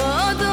modo